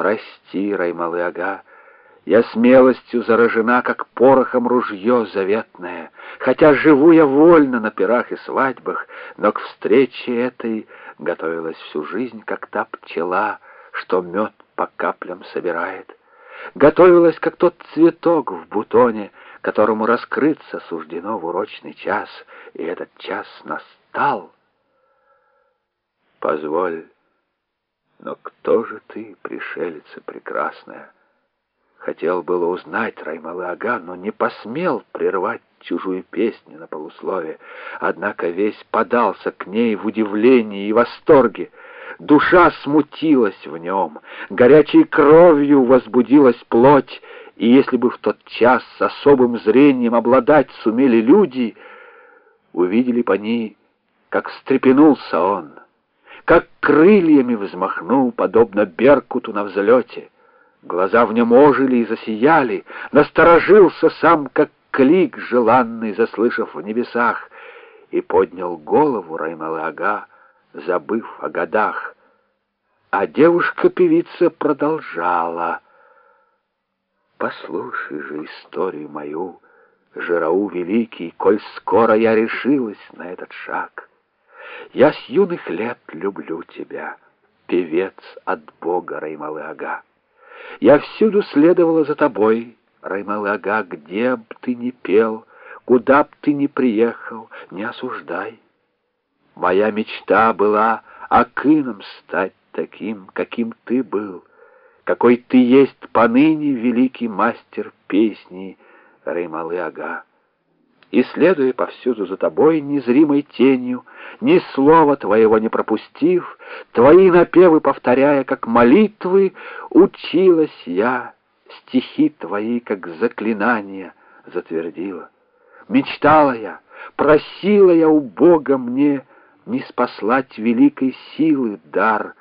Прости, Раймалы-ага, я смелостью заражена, как порохом ружье заветное, Хотя живу я вольно на пирах и свадьбах, Но к встрече этой готовилась всю жизнь, как та пчела, Что мед по каплям собирает. Готовилась, как тот цветок в бутоне, Которому раскрыться суждено в урочный час, И этот час настал. Позволь, но кто же ты, пришелица прекрасная? Хотел было узнать Раймалы-ага, но не посмел прервать чужую песню на полуслове. Однако весь подался к ней в удивлении и восторге. Душа смутилась в нем, горячей кровью возбудилась плоть, и если бы в тот час с особым зрением обладать сумели люди, увидели бы они, как встрепенулся он, как крыльями взмахнул, подобно беркуту на взлете — Глаза в нем ожили и засияли, насторожился сам, как клик желанный, заслышав в небесах, и поднял голову Раймалы-ага, забыв о годах. А девушка-певица продолжала. «Послушай же историю мою, Жирау великий, коль скоро я решилась на этот шаг. Я с юных лет люблю тебя, певец от Бога Раймалы-ага. Я всюду следовала за тобой, Раймалы-ага, где б ты ни пел, куда б ты ни приехал, не осуждай. Моя мечта была акином стать таким, каким ты был, какой ты есть поныне великий мастер песни Раймалы-ага и, следуя повсюду за тобой незримой тенью, ни слова твоего не пропустив, твои напевы повторяя, как молитвы, училась я, стихи твои, как заклинания, затвердила. Мечтала я, просила я у Бога мне не спаслать великой силы дар —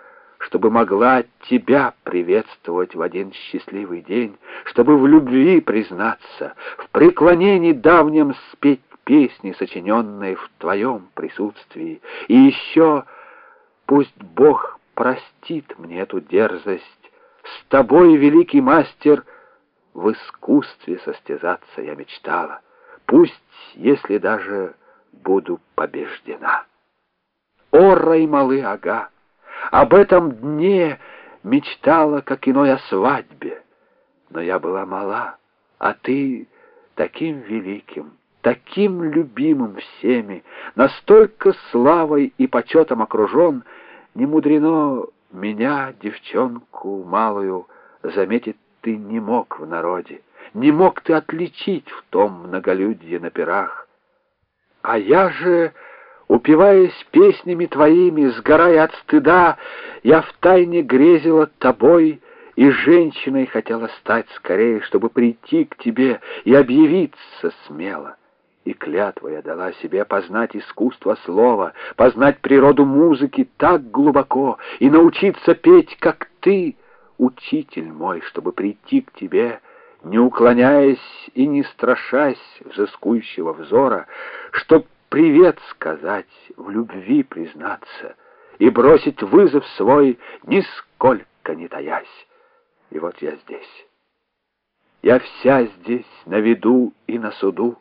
чтобы могла тебя приветствовать в один счастливый день, чтобы в любви признаться, в преклонении давнем спеть песни, сочиненные в твоем присутствии. И еще пусть Бог простит мне эту дерзость, с тобой, великий мастер, в искусстве состязаться я мечтала. Пусть, если даже буду побеждена. О, Раймалы Ага! Об этом дне мечтала, как иной о свадьбе. Но я была мала, а ты таким великим, таким любимым всеми, настолько славой и почетом окружен, не мудрено меня, девчонку малую, заметить ты не мог в народе, не мог ты отличить в том многолюдье на пирах. А я же Упиваясь песнями твоими, сгорая от стыда, Я втайне грезила тобой и женщиной хотела стать скорее, чтобы прийти к тебе и объявиться смело. И клятва я дала себе познать искусство слова, познать природу музыки так глубоко и научиться петь, как ты, учитель мой, чтобы прийти к тебе, не уклоняясь и не страшась взыскующего взора, чтоб привет сказать, в любви признаться и бросить вызов свой, нисколько не таясь. И вот я здесь. Я вся здесь на виду и на суду.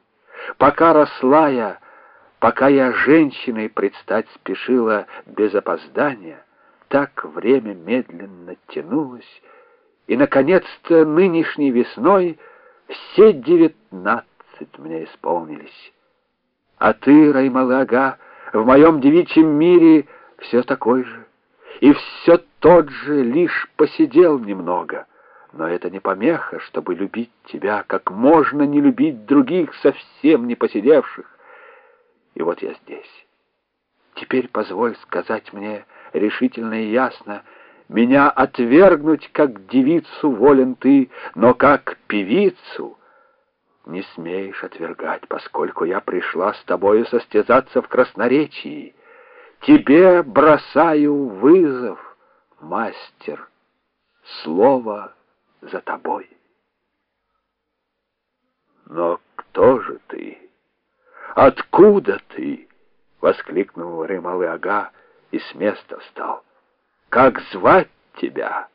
Пока росла я, пока я женщиной предстать спешила без опоздания, так время медленно тянулось, и, наконец-то, нынешней весной все девятнадцать мне исполнились. А ты, Раймалага, в моем девичьем мире все такой же. И все тот же, лишь посидел немного. Но это не помеха, чтобы любить тебя, как можно не любить других, совсем не посидевших. И вот я здесь. Теперь позволь сказать мне решительно и ясно, меня отвергнуть как девицу волен ты, но как певицу — не смеешь отвергать, поскольку я пришла с тобою состязаться в красноречии. Тебе бросаю вызов, мастер, слово за тобой. Но кто же ты? Откуда ты? Воскликнул Ремалы Ага и с места встал. Как звать тебя?